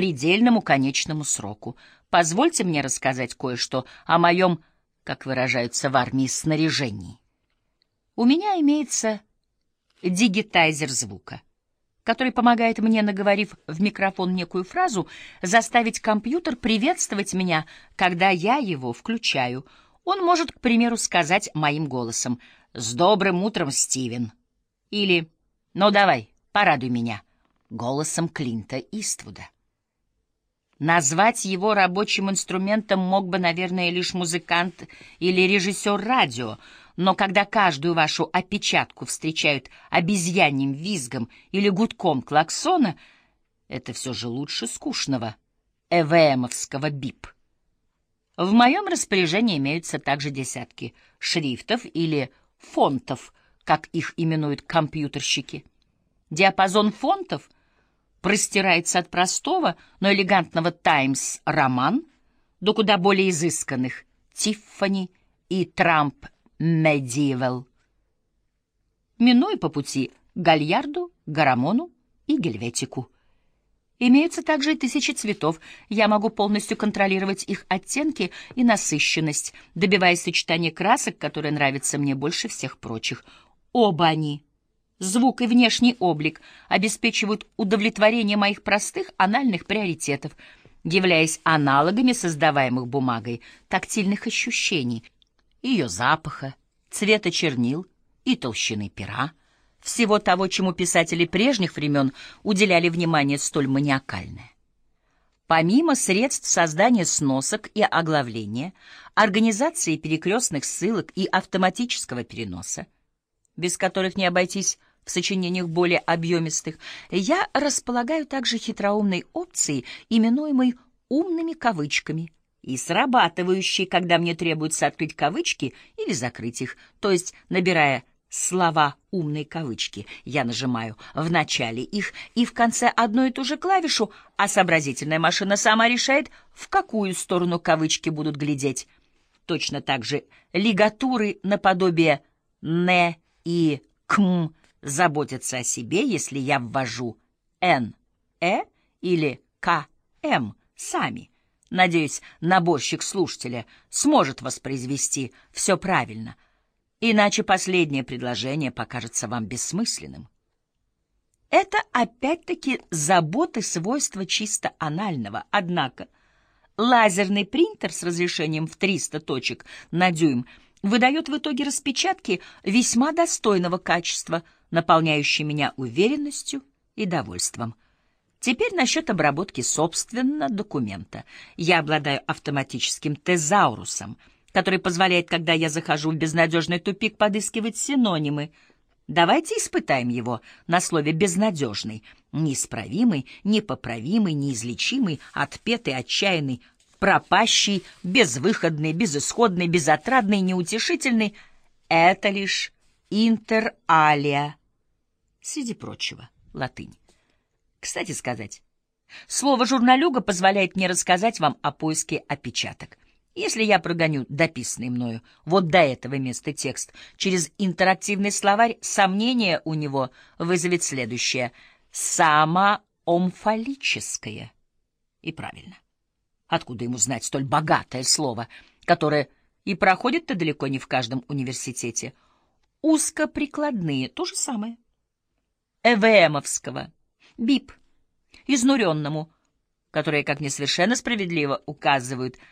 предельному конечному сроку. Позвольте мне рассказать кое-что о моем, как выражаются в армии, снаряжении. У меня имеется дигитайзер звука, который помогает мне, наговорив в микрофон некую фразу, заставить компьютер приветствовать меня, когда я его включаю. Он может, к примеру, сказать моим голосом «С добрым утром, Стивен!» или «Ну давай, порадуй меня!» голосом Клинта Иствуда. Назвать его рабочим инструментом мог бы, наверное, лишь музыкант или режиссер радио, но когда каждую вашу опечатку встречают обезьяньим визгом или гудком клаксона, это все же лучше скучного ЭВМовского бип. В моем распоряжении имеются также десятки шрифтов или фонтов, как их именуют компьютерщики. Диапазон фонтов — простирается от простого, но элегантного «Таймс» роман до куда более изысканных «Тиффани» и «Трамп Медивал», минуя по пути Гальярду, Гарамону и Гельветику. Имеются также и тысячи цветов. Я могу полностью контролировать их оттенки и насыщенность, добиваясь сочетания красок, которые нравятся мне больше всех прочих. Оба они — звук и внешний облик обеспечивают удовлетворение моих простых анальных приоритетов, являясь аналогами создаваемых бумагой тактильных ощущений, ее запаха, цвета чернил и толщины пера, всего того, чему писатели прежних времен уделяли внимание столь маниакальное. Помимо средств создания сносок и оглавления, организации перекрестных ссылок и автоматического переноса, без которых не обойтись в сочинениях более объемистых, я располагаю также хитроумной опцией, именуемой «умными кавычками», и срабатывающей, когда мне требуется открыть кавычки или закрыть их, то есть, набирая слова «умные кавычки», я нажимаю в начале их и в конце одну и ту же клавишу, а сообразительная машина сама решает, в какую сторону кавычки будут глядеть. Точно так же лигатуры наподобие «не» и «км» заботиться о себе, если я ввожу «н», «э» или «к», сами. Надеюсь, наборщик слушателя сможет воспроизвести все правильно, иначе последнее предложение покажется вам бессмысленным. Это опять-таки заботы свойства чисто анального, однако лазерный принтер с разрешением в 300 точек на дюйм выдает в итоге распечатки весьма достойного качества – наполняющий меня уверенностью и довольством. Теперь насчет обработки собственно документа. Я обладаю автоматическим тезаурусом, который позволяет, когда я захожу в безнадежный тупик, подыскивать синонимы. Давайте испытаем его на слове «безнадежный», неисправимый, непоправимый, неизлечимый, отпетый, отчаянный, пропащий, безвыходный, безысходный, безотрадный, неутешительный — это лишь интералия среди прочего, латынь. Кстати сказать, слово «журналюга» позволяет мне рассказать вам о поиске опечаток. Если я прогоню дописанный мною вот до этого места текст через интерактивный словарь, сомнение у него вызовет следующее — самоомфалическое. И правильно. Откуда ему знать столь богатое слово, которое и проходит-то далеко не в каждом университете? Узкоприкладные — то же самое. ЭВМовского, БИП, изнуренному, которые, как несовершенно справедливо указывают